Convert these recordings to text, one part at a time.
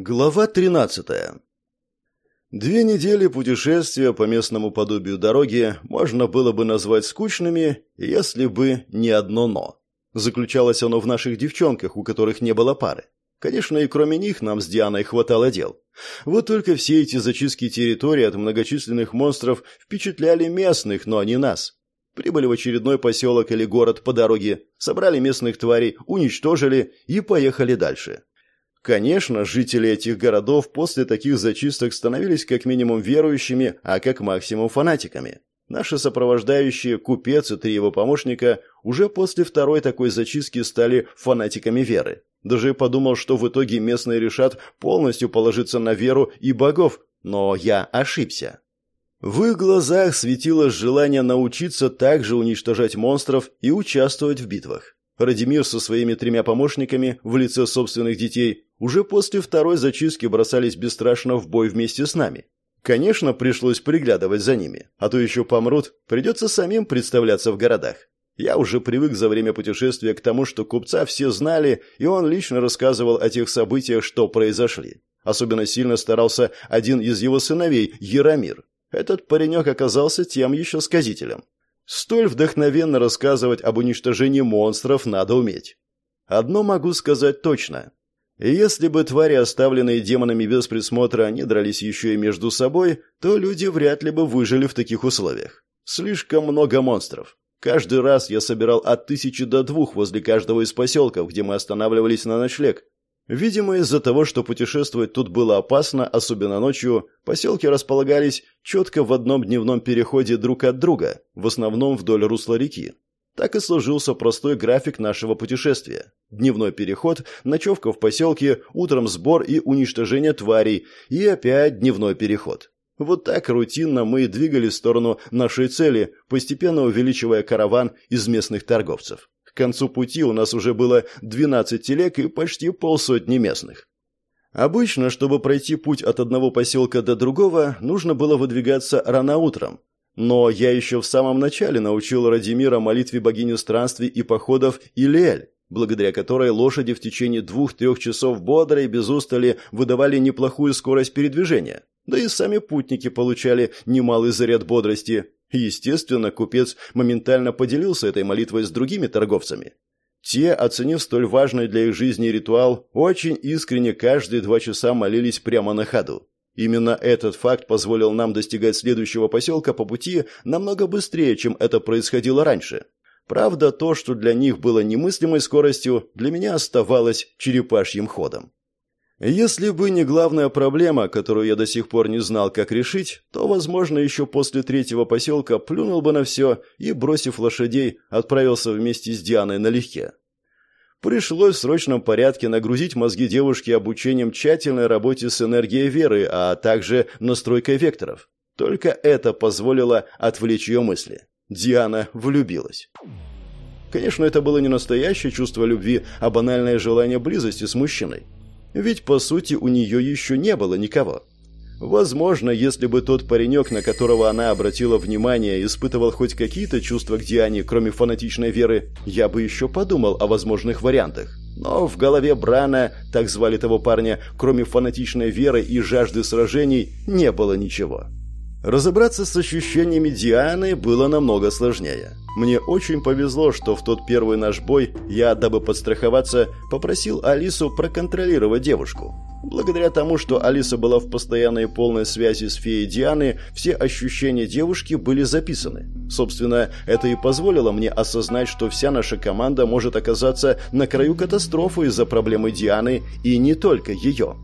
Глава 13. Две недели путешествия по местному подобию дороги можно было бы назвать скучными, если бы не одно «но». Заключалось оно в наших девчонках, у которых не было пары. Конечно, и кроме них нам с Дианой хватало дел. Вот только все эти зачистки территории от многочисленных монстров впечатляли местных, но не нас. Прибыли в очередной поселок или город по дороге, собрали местных тварей, уничтожили и поехали дальше. Конечно, жители этих городов после таких зачисток становились как минимум верующими, а как максимум фанатиками. Наши сопровождающие, купец и три его помощника, уже после второй такой зачистки стали фанатиками веры. Даже подумал, что в итоге местные решат полностью положиться на веру и богов, но я ошибся. В их глазах светило желание научиться также уничтожать монстров и участвовать в битвах. Радимир со своими тремя помощниками в лице собственных детей уже после второй зачистки бросались бесстрашно в бой вместе с нами. Конечно, пришлось приглядывать за ними, а то еще помрут, придется самим представляться в городах. Я уже привык за время путешествия к тому, что купца все знали, и он лично рассказывал о тех событиях, что произошли. Особенно сильно старался один из его сыновей, Яромир. Этот паренек оказался тем еще сказителем. Столь вдохновенно рассказывать об уничтожении монстров надо уметь. Одно могу сказать точно. Если бы твари, оставленные демонами без присмотра, не дрались еще и между собой, то люди вряд ли бы выжили в таких условиях. Слишком много монстров. Каждый раз я собирал от тысячи до двух возле каждого из поселков, где мы останавливались на ночлег, Видимо, из-за того, что путешествовать тут было опасно, особенно ночью, поселки располагались четко в одном дневном переходе друг от друга, в основном вдоль русла реки. Так и сложился простой график нашего путешествия. Дневной переход, ночевка в поселке, утром сбор и уничтожение тварей, и опять дневной переход. Вот так рутинно мы и двигались в сторону нашей цели, постепенно увеличивая караван из местных торговцев концу пути у нас уже было 12 телег и почти полсотни местных. Обычно, чтобы пройти путь от одного поселка до другого, нужно было выдвигаться рано утром. Но я еще в самом начале научил Радимира молитве богини странствий и походов Илиэль, благодаря которой лошади в течение двух-трех часов бодро и без устали выдавали неплохую скорость передвижения. Да и сами путники получали немалый заряд бодрости, Естественно, купец моментально поделился этой молитвой с другими торговцами. Те, оценив столь важный для их жизни ритуал, очень искренне каждые два часа молились прямо на ходу. Именно этот факт позволил нам достигать следующего поселка по пути намного быстрее, чем это происходило раньше. Правда, то, что для них было немыслимой скоростью, для меня оставалось черепашьим ходом. Если бы не главная проблема, которую я до сих пор не знал, как решить, то, возможно, еще после третьего поселка плюнул бы на все и, бросив лошадей, отправился вместе с Дианой налегке. Пришлось в срочном порядке нагрузить мозги девушки обучением тщательной работе с энергией веры, а также настройкой векторов. Только это позволило отвлечь ее мысли. Диана влюбилась. Конечно, это было не настоящее чувство любви, а банальное желание близости с мужчиной. Ведь, по сути, у нее еще не было никого. Возможно, если бы тот паренек, на которого она обратила внимание, испытывал хоть какие-то чувства к Диане, кроме фанатичной веры, я бы еще подумал о возможных вариантах. Но в голове Брана, так звали того парня, кроме фанатичной веры и жажды сражений, не было ничего. Разобраться с ощущениями Дианы было намного сложнее. Мне очень повезло, что в тот первый наш бой я, дабы подстраховаться, попросил Алису проконтролировать девушку. Благодаря тому, что Алиса была в постоянной и полной связи с феей Дианы, все ощущения девушки были записаны. Собственно, это и позволило мне осознать, что вся наша команда может оказаться на краю катастрофы из-за проблемы Дианы и не только ее.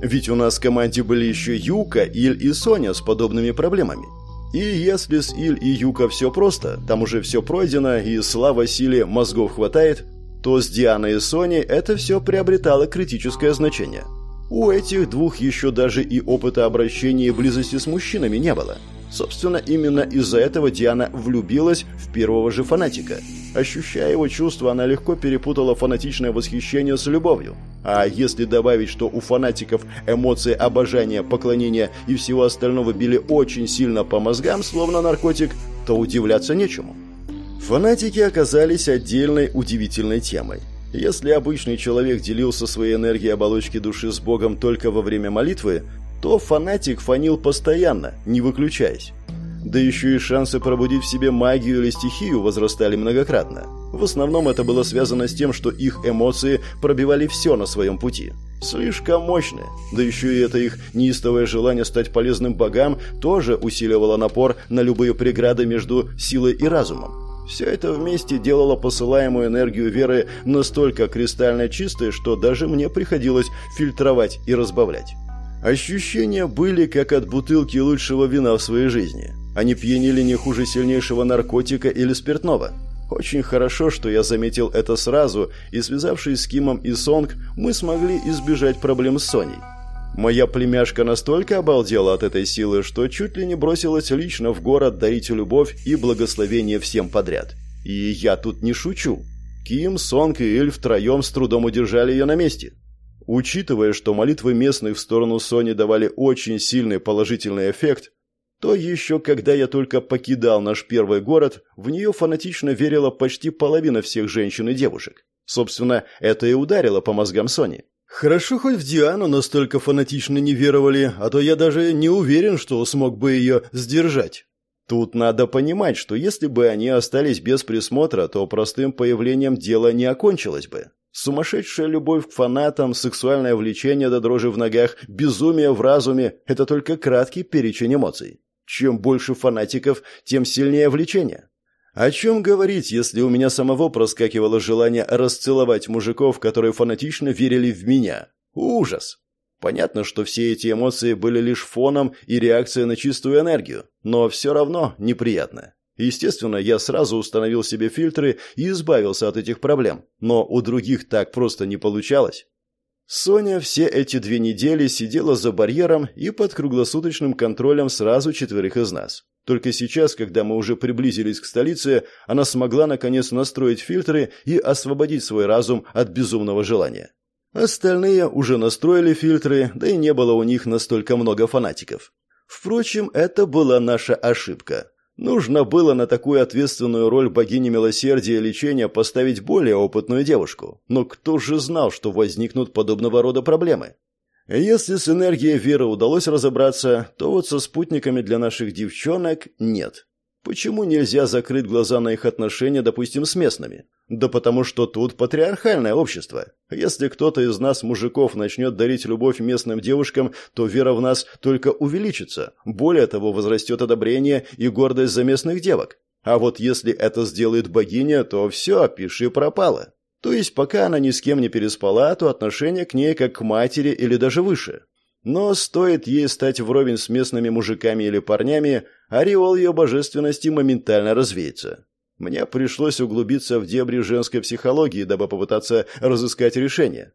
Ведь у нас в команде были еще Юка, Иль и Соня с подобными проблемами. И если с Иль и Юка все просто, там уже все пройдено и слава силе мозгов хватает, то с Дианой и Соней это все приобретало критическое значение. У этих двух еще даже и опыта обращения и близости с мужчинами не было. Собственно, именно из-за этого Диана влюбилась в первого же фанатика. Ощущая его чувства, она легко перепутала фанатичное восхищение с любовью. А если добавить, что у фанатиков эмоции обожания, поклонения и всего остального били очень сильно по мозгам, словно наркотик, то удивляться нечему. Фанатики оказались отдельной удивительной темой. Если обычный человек делился своей энергией оболочки души с Богом только во время молитвы, то фанатик фанил постоянно, не выключаясь. Да еще и шансы пробудить в себе магию или стихию возрастали многократно. В основном это было связано с тем, что их эмоции пробивали все на своем пути. Слишком мощные. Да еще и это их неистовое желание стать полезным богам тоже усиливало напор на любые преграды между силой и разумом. Все это вместе делало посылаемую энергию веры настолько кристально чистой, что даже мне приходилось фильтровать и разбавлять. Ощущения были как от бутылки лучшего вина в своей жизни. Они пьянили не хуже сильнейшего наркотика или спиртного. Очень хорошо, что я заметил это сразу, и связавшись с Кимом и Сонг, мы смогли избежать проблем с Соней. Моя племяшка настолько обалдела от этой силы, что чуть ли не бросилась лично в город дарить любовь и благословение всем подряд. И я тут не шучу. Ким, Сонг и Эль втроем с трудом удержали ее на месте. Учитывая, что молитвы местных в сторону Сони давали очень сильный положительный эффект, то еще когда я только покидал наш первый город, в нее фанатично верила почти половина всех женщин и девушек. Собственно, это и ударило по мозгам Сони. Хорошо, хоть в Диану настолько фанатично не веровали, а то я даже не уверен, что смог бы ее сдержать. Тут надо понимать, что если бы они остались без присмотра, то простым появлением дело не окончилось бы. Сумасшедшая любовь к фанатам, сексуальное влечение до дрожи в ногах, безумие в разуме – это только краткий перечень эмоций. Чем больше фанатиков, тем сильнее влечение. О чем говорить, если у меня самого проскакивало желание расцеловать мужиков, которые фанатично верили в меня? Ужас! Понятно, что все эти эмоции были лишь фоном и реакцией на чистую энергию, но все равно неприятно. Естественно, я сразу установил себе фильтры и избавился от этих проблем, но у других так просто не получалось. Соня все эти две недели сидела за барьером и под круглосуточным контролем сразу четверых из нас. Только сейчас, когда мы уже приблизились к столице, она смогла наконец настроить фильтры и освободить свой разум от безумного желания. Остальные уже настроили фильтры, да и не было у них настолько много фанатиков. Впрочем, это была наша ошибка. Нужно было на такую ответственную роль богини милосердия и лечения поставить более опытную девушку. Но кто же знал, что возникнут подобного рода проблемы? Если с энергией веры удалось разобраться, то вот со спутниками для наших девчонок нет. Почему нельзя закрыть глаза на их отношения, допустим, с местными? Да потому что тут патриархальное общество. Если кто-то из нас, мужиков, начнет дарить любовь местным девушкам, то вера в нас только увеличится. Более того, возрастет одобрение и гордость за местных девок. А вот если это сделает богиня, то все, пиши пропало. То есть пока она ни с кем не переспала, то отношение к ней как к матери или даже выше. Но стоит ей стать вровень с местными мужиками или парнями, ореол ее божественности моментально развеется. Мне пришлось углубиться в дебри женской психологии, дабы попытаться разыскать решение.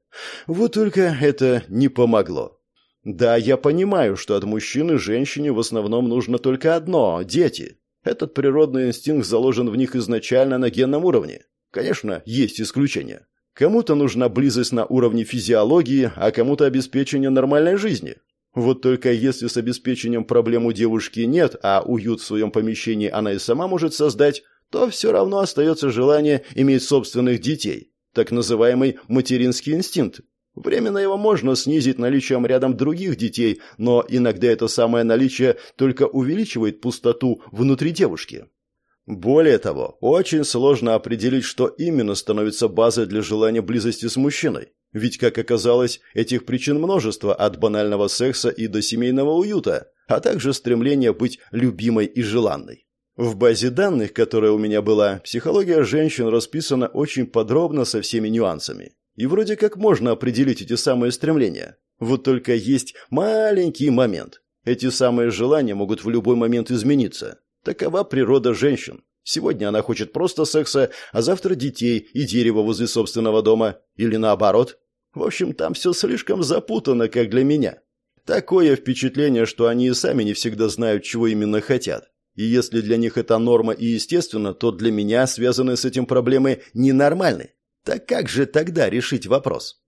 Вот только это не помогло. Да, я понимаю, что от мужчины женщине в основном нужно только одно – дети. Этот природный инстинкт заложен в них изначально на генном уровне. Конечно, есть исключения. Кому-то нужна близость на уровне физиологии, а кому-то обеспечение нормальной жизни. Вот только если с обеспечением проблем у девушки нет, а уют в своем помещении она и сама может создать, то все равно остается желание иметь собственных детей, так называемый материнский инстинкт. Временно его можно снизить наличием рядом других детей, но иногда это самое наличие только увеличивает пустоту внутри девушки. Более того, очень сложно определить, что именно становится базой для желания близости с мужчиной. Ведь, как оказалось, этих причин множество от банального секса и до семейного уюта, а также стремления быть любимой и желанной. В базе данных, которая у меня была, психология женщин расписана очень подробно со всеми нюансами. И вроде как можно определить эти самые стремления. Вот только есть маленький момент. Эти самые желания могут в любой момент измениться. Такова природа женщин. Сегодня она хочет просто секса, а завтра детей и дерево возле собственного дома. Или наоборот. В общем, там все слишком запутано, как для меня. Такое впечатление, что они и сами не всегда знают, чего именно хотят. И если для них это норма и естественно, то для меня связанные с этим проблемы ненормальны. Так как же тогда решить вопрос?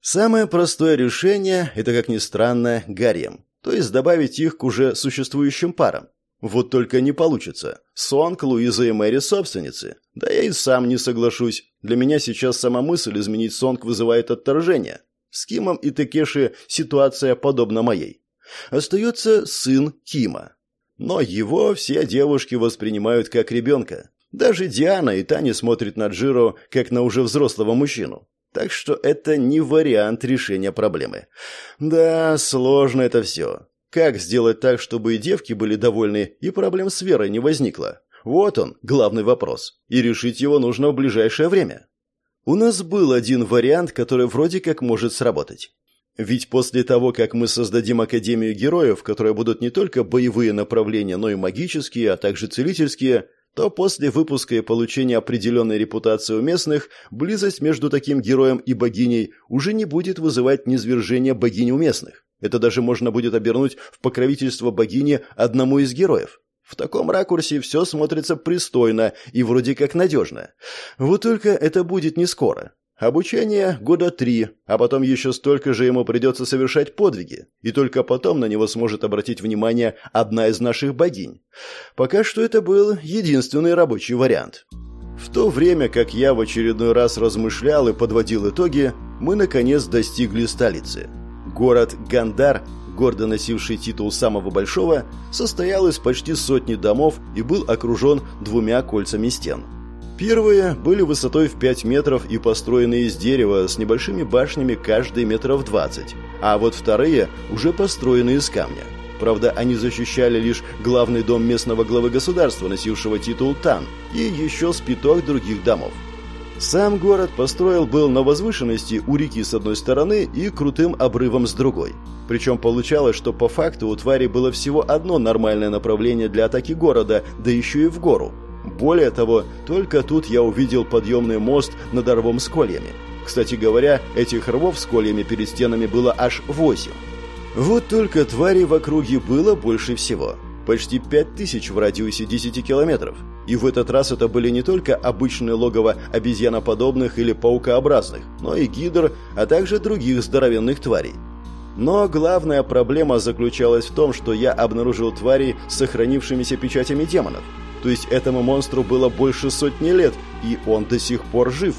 Самое простое решение – это, как ни странно, гарем. То есть добавить их к уже существующим парам. Вот только не получится. Сонг, Луиза и Мэри собственницы. Да я и сам не соглашусь. Для меня сейчас сама мысль изменить Сонг вызывает отторжение. С Кимом и Текеши ситуация подобна моей. Остается сын Кима. Но его все девушки воспринимают как ребенка. Даже Диана и Таня смотрят на Джиро как на уже взрослого мужчину. Так что это не вариант решения проблемы. Да, сложно это все. Как сделать так, чтобы и девки были довольны, и проблем с верой не возникло? Вот он, главный вопрос. И решить его нужно в ближайшее время. У нас был один вариант, который вроде как может сработать. Ведь после того, как мы создадим Академию Героев, которые будут не только боевые направления, но и магические, а также целительские, то после выпуска и получения определенной репутации у местных, близость между таким героем и богиней уже не будет вызывать низвержение богини у местных. Это даже можно будет обернуть в покровительство богини одному из героев. В таком ракурсе все смотрится пристойно и вроде как надежно. Вот только это будет не скоро. Обучение года три, а потом еще столько же ему придется совершать подвиги, и только потом на него сможет обратить внимание одна из наших богинь. Пока что это был единственный рабочий вариант. В то время, как я в очередной раз размышлял и подводил итоги, мы наконец достигли столицы. Город Гандар, гордо носивший титул самого большого, состоял из почти сотни домов и был окружен двумя кольцами стен – Первые были высотой в 5 метров и построены из дерева с небольшими башнями каждые метров 20, а вот вторые уже построены из камня. Правда, они защищали лишь главный дом местного главы государства, носившего титул Тан, и еще спиток других домов. Сам город построил был на возвышенности у реки с одной стороны и крутым обрывом с другой. Причем получалось, что по факту у твари было всего одно нормальное направление для атаки города, да еще и в гору – более того, только тут я увидел подъемный мост над рвом с кольями. Кстати говоря, этих рвов с кольями перед стенами было аж восемь. Вот только тварей в округе было больше всего. Почти пять тысяч в радиусе 10 километров. И в этот раз это были не только обычные логово обезьяноподобных или паукообразных, но и гидр, а также других здоровенных тварей. Но главная проблема заключалась в том, что я обнаружил твари с сохранившимися печатями демонов. То есть этому монстру было больше сотни лет, и он до сих пор жив.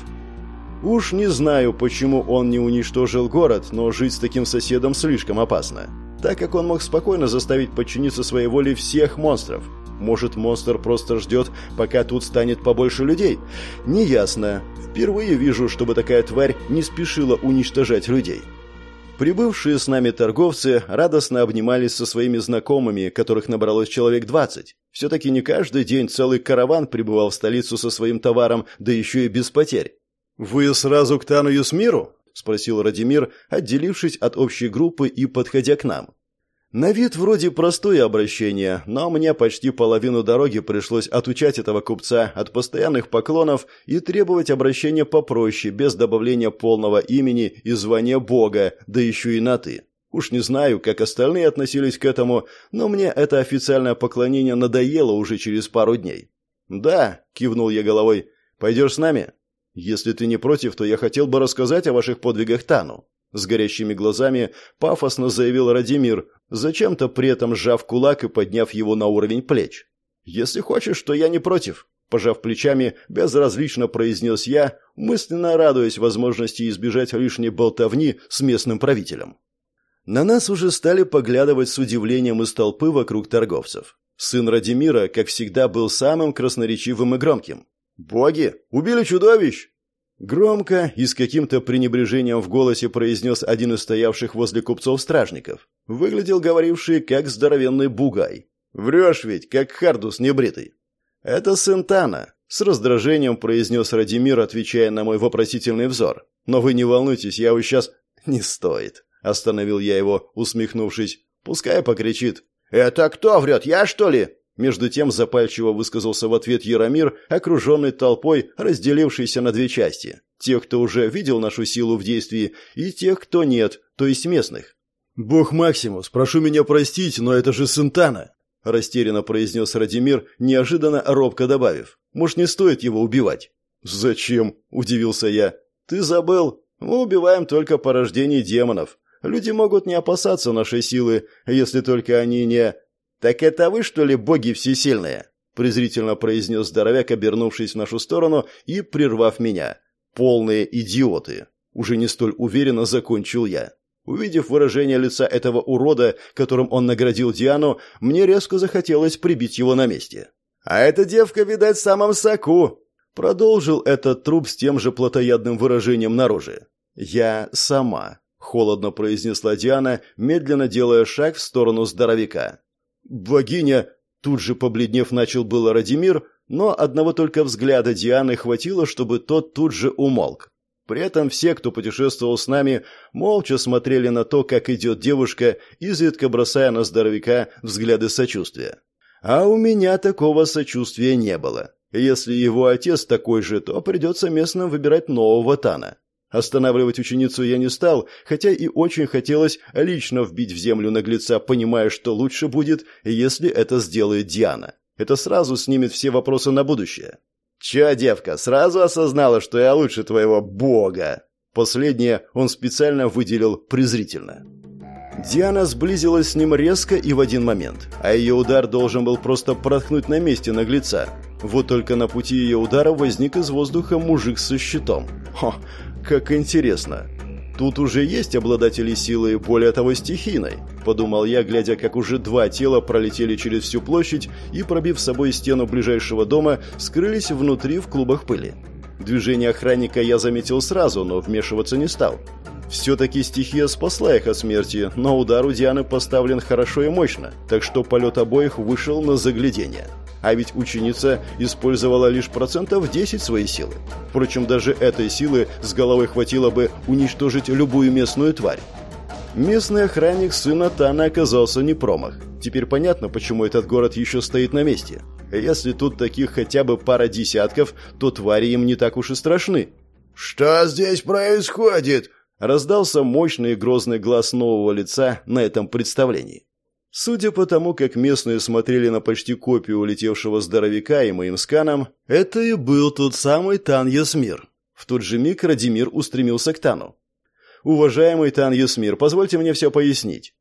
Уж не знаю, почему он не уничтожил город, но жить с таким соседом слишком опасно. Так как он мог спокойно заставить подчиниться своей воле всех монстров. Может, монстр просто ждет, пока тут станет побольше людей? Неясно. Впервые вижу, чтобы такая тварь не спешила уничтожать людей. Прибывшие с нами торговцы радостно обнимались со своими знакомыми, которых набралось человек двадцать. Все-таки не каждый день целый караван прибывал в столицу со своим товаром, да еще и без потерь. «Вы сразу к Тану Юсмиру?» – спросил Радимир, отделившись от общей группы и подходя к нам. На вид вроде простое обращение, но мне почти половину дороги пришлось отучать этого купца от постоянных поклонов и требовать обращения попроще, без добавления полного имени и звания Бога, да еще и на «ты». Уж не знаю, как остальные относились к этому, но мне это официальное поклонение надоело уже через пару дней. «Да», — кивнул я головой, — «пойдешь с нами?» «Если ты не против, то я хотел бы рассказать о ваших подвигах Тану». С горящими глазами пафосно заявил Радимир, зачем-то при этом сжав кулак и подняв его на уровень плеч. «Если хочешь, то я не против», – пожав плечами, безразлично произнес я, мысленно радуясь возможности избежать лишней болтовни с местным правителем. На нас уже стали поглядывать с удивлением из толпы вокруг торговцев. Сын Радимира, как всегда, был самым красноречивым и громким. «Боги! Убили чудовищ!» Громко и с каким-то пренебрежением в голосе произнес один из стоявших возле купцов стражников. Выглядел говоривший как здоровенный бугай. «Врешь ведь, как Хардус небритый». «Это сын Тана», — с раздражением произнес Радимир, отвечая на мой вопросительный взор. «Но вы не волнуйтесь, я вот сейчас...» «Не стоит», — остановил я его, усмехнувшись. «Пускай покричит». «Это кто врет, я что ли?» Между тем запальчиво высказался в ответ Яромир, окруженный толпой, разделившейся на две части. Тех, кто уже видел нашу силу в действии, и тех, кто нет, то есть местных. «Бог Максимус, прошу меня простить, но это же Сентана!» Растерянно произнес Радимир, неожиданно робко добавив. «Может, не стоит его убивать?» «Зачем?» – удивился я. «Ты забыл? Мы убиваем только порождение демонов. Люди могут не опасаться нашей силы, если только они не...» «Так это вы, что ли, боги всесильные?» презрительно произнес здоровяк, обернувшись в нашу сторону и прервав меня. «Полные идиоты!» Уже не столь уверенно закончил я. Увидев выражение лица этого урода, которым он наградил Диану, мне резко захотелось прибить его на месте. «А эта девка, видать, в самом соку!» Продолжил этот труп с тем же плотоядным выражением на роже. «Я сама», — холодно произнесла Диана, медленно делая шаг в сторону здоровяка. «Богиня!» — тут же побледнев начал было Радимир, но одного только взгляда Дианы хватило, чтобы тот тут же умолк. При этом все, кто путешествовал с нами, молча смотрели на то, как идет девушка, изредка бросая на здоровяка взгляды сочувствия. А у меня такого сочувствия не было. Если его отец такой же, то придется местным выбирать нового Тана. Останавливать ученицу я не стал, хотя и очень хотелось лично вбить в землю наглеца, понимая, что лучше будет, если это сделает Диана. Это сразу снимет все вопросы на будущее. «Чё, девка, сразу осознала, что я лучше твоего бога?» Последнее он специально выделил презрительно. Диана сблизилась с ним резко и в один момент, а ее удар должен был просто проткнуть на месте наглеца. Вот только на пути ее удара возник из воздуха мужик со щитом. Хо, как интересно. Тут уже есть обладатели силы, более того, стихийной, подумал я, глядя, как уже два тела пролетели через всю площадь и, пробив с собой стену ближайшего дома, скрылись внутри в клубах пыли. Движение охранника я заметил сразу, но вмешиваться не стал. Все-таки стихия спасла их от смерти, но удар у Дианы поставлен хорошо и мощно, так что полет обоих вышел на заглядение. А ведь ученица использовала лишь процентов 10 своей силы. Впрочем, даже этой силы с головой хватило бы уничтожить любую местную тварь. Местный охранник сына Тана оказался не промах. Теперь понятно, почему этот город еще стоит на месте. Если тут таких хотя бы пара десятков, то твари им не так уж и страшны. «Что здесь происходит?» Раздался мощный и грозный глаз нового лица на этом представлении. Судя по тому, как местные смотрели на почти копию улетевшего здоровяка и моим сканом, это и был тот самый Тан Ясмир. В тот же миг Радимир устремился к Тану. «Уважаемый Тан Ясмир, позвольте мне все пояснить».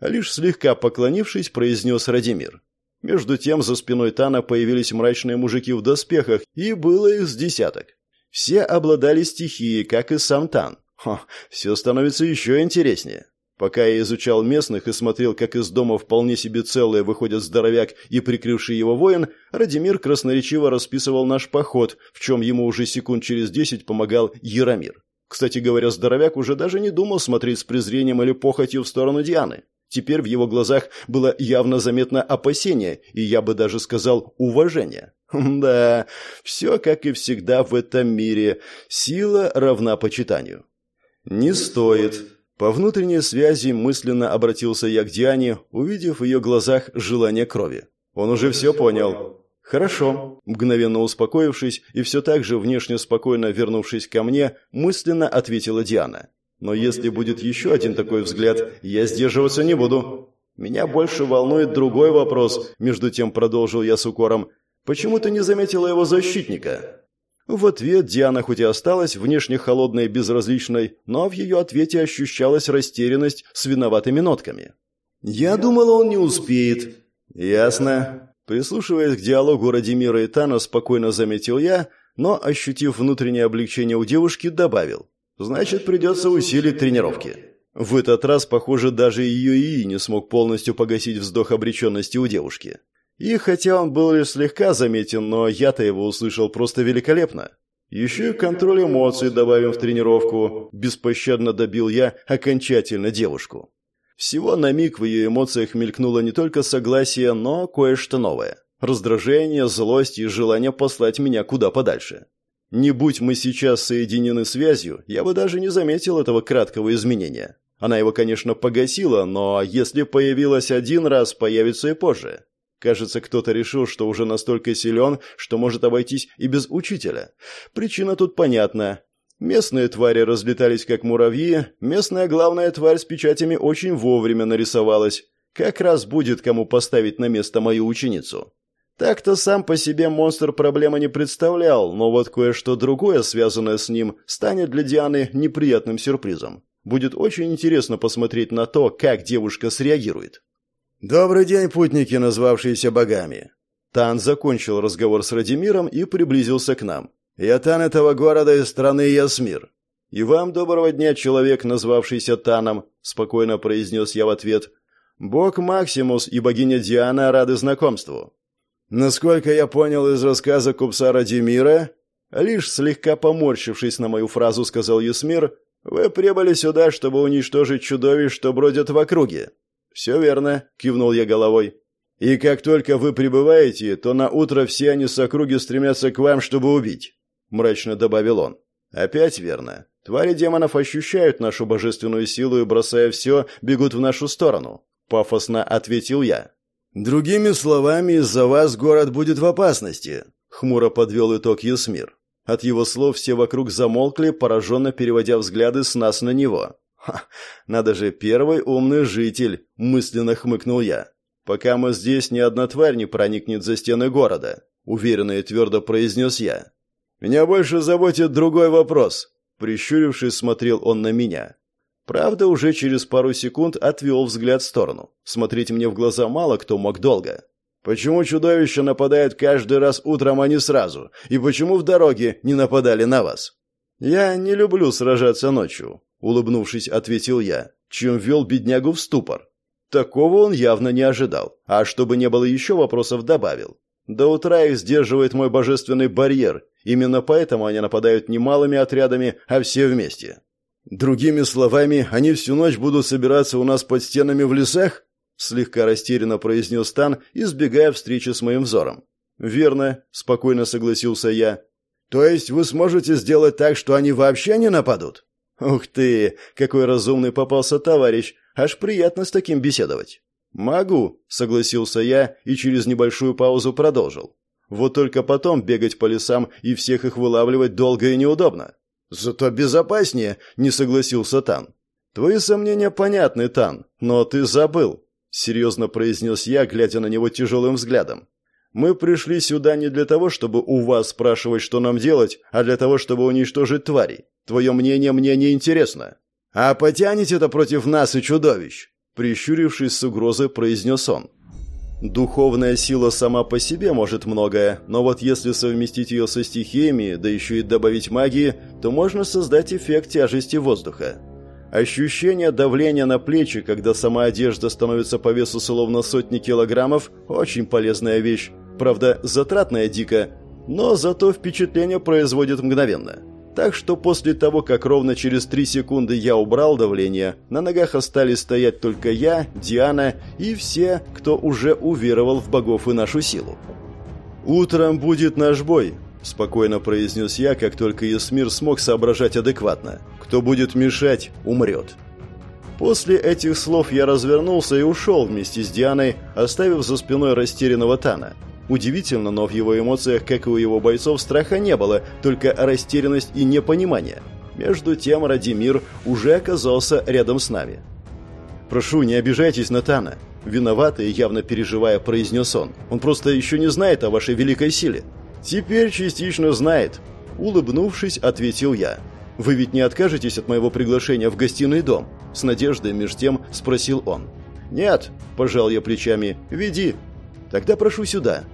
Лишь слегка поклонившись, произнес Радимир. Между тем за спиной Тана появились мрачные мужики в доспехах, и было их с десяток. Все обладали стихией, как и сам Тан. Хо, все становится еще интереснее. Пока я изучал местных и смотрел, как из дома вполне себе целые выходят здоровяк и прикрывший его воин, Радимир красноречиво расписывал наш поход, в чем ему уже секунд через десять помогал Яромир. Кстати говоря, здоровяк уже даже не думал смотреть с презрением или похотью в сторону Дианы. Теперь в его глазах было явно заметно опасение, и я бы даже сказал уважение. Да, все как и всегда в этом мире. Сила равна почитанию. «Не стоит», по внутренней связи мысленно обратился я к Диане, увидев в ее глазах желание крови. Он уже все понял. «Хорошо», мгновенно успокоившись и все так же внешне спокойно вернувшись ко мне, мысленно ответила Диана. «Но если будет еще один такой взгляд, я сдерживаться не буду». «Меня больше волнует другой вопрос», между тем продолжил я с укором. «Почему ты не заметила его защитника?» В ответ Диана хоть и осталась внешне холодной и безразличной, но в ее ответе ощущалась растерянность с виноватыми нотками. «Я думала, он не успеет». «Ясно». Прислушиваясь к диалогу Радимира и Тана, спокойно заметил я, но, ощутив внутреннее облегчение у девушки, добавил. «Значит, придется усилить тренировки». В этот раз, похоже, даже ее ИИ не смог полностью погасить вздох обреченности у девушки. И хотя он был лишь слегка заметен, но я-то его услышал просто великолепно. Еще и контроль эмоций добавим в тренировку. Беспощадно добил я окончательно девушку. Всего на миг в ее эмоциях мелькнуло не только согласие, но кое-что новое. Раздражение, злость и желание послать меня куда подальше. Не будь мы сейчас соединены связью, я бы даже не заметил этого краткого изменения. Она его, конечно, погасила, но если появилась один раз, появится и позже. Кажется, кто-то решил, что уже настолько силен, что может обойтись и без учителя. Причина тут понятна. Местные твари разлетались как муравьи, местная главная тварь с печатями очень вовремя нарисовалась. Как раз будет кому поставить на место мою ученицу. Так-то сам по себе монстр проблемы не представлял, но вот кое-что другое, связанное с ним, станет для Дианы неприятным сюрпризом. Будет очень интересно посмотреть на то, как девушка среагирует. «Добрый день, путники, назвавшиеся богами!» Тан закончил разговор с Радимиром и приблизился к нам. «Я Тан этого города из страны Ясмир. «И вам доброго дня, человек, назвавшийся Таном», — спокойно произнес я в ответ. «Бог Максимус и богиня Диана рады знакомству». Насколько я понял из рассказа купца Радимира, лишь слегка поморщившись на мою фразу, сказал Ясмир, «Вы прибыли сюда, чтобы уничтожить чудовищ, что бродят в округе». «Все верно», — кивнул я головой. «И как только вы прибываете, то на утро все они с округи стремятся к вам, чтобы убить», — мрачно добавил он. «Опять верно. Твари демонов ощущают нашу божественную силу и, бросая все, бегут в нашу сторону», — пафосно ответил я. «Другими словами, из-за вас город будет в опасности», — хмуро подвел итог Ясмир. От его слов все вокруг замолкли, пораженно переводя взгляды с нас на него. «Ха, надо же, первый умный житель», — мысленно хмыкнул я. «Пока мы здесь, ни одна тварь не проникнет за стены города», — уверенно и твердо произнес я. «Меня больше заботит другой вопрос», — прищурившись, смотрел он на меня. Правда, уже через пару секунд отвел взгляд в сторону. Смотреть мне в глаза мало кто мог долго. Почему чудовища нападают каждый раз утром, а не сразу? И почему в дороге не нападали на вас? Я не люблю сражаться ночью, улыбнувшись, ответил я, чем ввел беднягу в ступор. Такого он явно не ожидал, а чтобы не было еще вопросов, добавил. До утра их сдерживает мой божественный барьер, именно поэтому они нападают не малыми отрядами, а все вместе. Другими словами, они всю ночь будут собираться у нас под стенами в лесах? Слегка растерянно произнес Тан, избегая встречи с моим взором. «Верно», — спокойно согласился я. «То есть вы сможете сделать так, что они вообще не нападут?» «Ух ты, какой разумный попался товарищ! Аж приятно с таким беседовать!» «Могу», — согласился я и через небольшую паузу продолжил. «Вот только потом бегать по лесам и всех их вылавливать долго и неудобно. «Зато безопаснее», — не согласился Тан. «Твои сомнения понятны, Тан, но ты забыл», — серьезно произнес я, глядя на него тяжелым взглядом. «Мы пришли сюда не для того, чтобы у вас спрашивать, что нам делать, а для того, чтобы уничтожить твари. Твое мнение мне не интересно». «А потянете это против нас и чудовищ?» Прищурившись с угрозой, произнес он. Духовная сила сама по себе может многое, но вот если совместить ее со стихиями, да еще и добавить магии, то можно создать эффект тяжести воздуха. Ощущение давления на плечи, когда сама одежда становится по весу словно сотни килограммов, очень полезная вещь. Правда, затратная дико, но зато впечатление производит мгновенно. Так что после того, как ровно через три секунды я убрал давление, на ногах остались стоять только я, Диана и все, кто уже уверовал в богов и нашу силу. «Утром будет наш бой», – спокойно произнес я, как только Ясмир смог соображать адекватно. «Кто будет мешать, умрет». После этих слов я развернулся и ушел вместе с Дианой, оставив за спиной растерянного Тана – Удивительно, но в его эмоциях, как и у его бойцов, страха не было, только растерянность и непонимание. Между тем Радимир уже оказался рядом с нами. «Прошу, не обижайтесь на Тана», – виноватый и явно переживая, произнес он. «Он просто еще не знает о вашей великой силе». «Теперь частично знает», – улыбнувшись, ответил я. «Вы ведь не откажетесь от моего приглашения в гостиный дом?» С надеждой меж тем спросил он. «Нет», – пожал я плечами, – «веди». «Тогда прошу сюда»,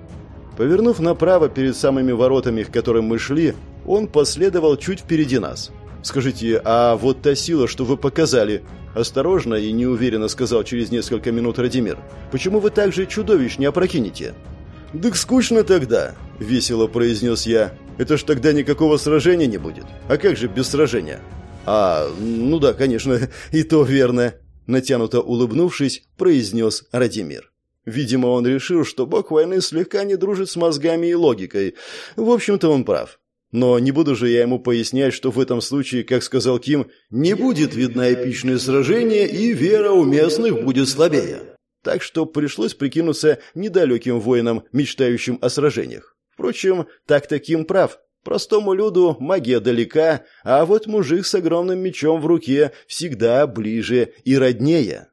Повернув направо перед самыми воротами, к которым мы шли, он последовал чуть впереди нас. «Скажите, а вот та сила, что вы показали...» Осторожно и неуверенно сказал через несколько минут Радимир. «Почему вы так же чудовищ не опрокинете?» «Так скучно тогда», — весело произнес я. «Это ж тогда никакого сражения не будет. А как же без сражения?» «А, ну да, конечно, и то верно», — натянуто улыбнувшись, произнес Радимир. Видимо, он решил, что бог войны слегка не дружит с мозгами и логикой. В общем-то, он прав. Но не буду же я ему пояснять, что в этом случае, как сказал Ким, не будет видно эпичное сражение, и вера у местных будет слабее. Так что пришлось прикинуться недалеким воином, мечтающим о сражениях. Впрочем, так таким прав. Простому люду магия далека, а вот мужик с огромным мечом в руке всегда ближе и роднее.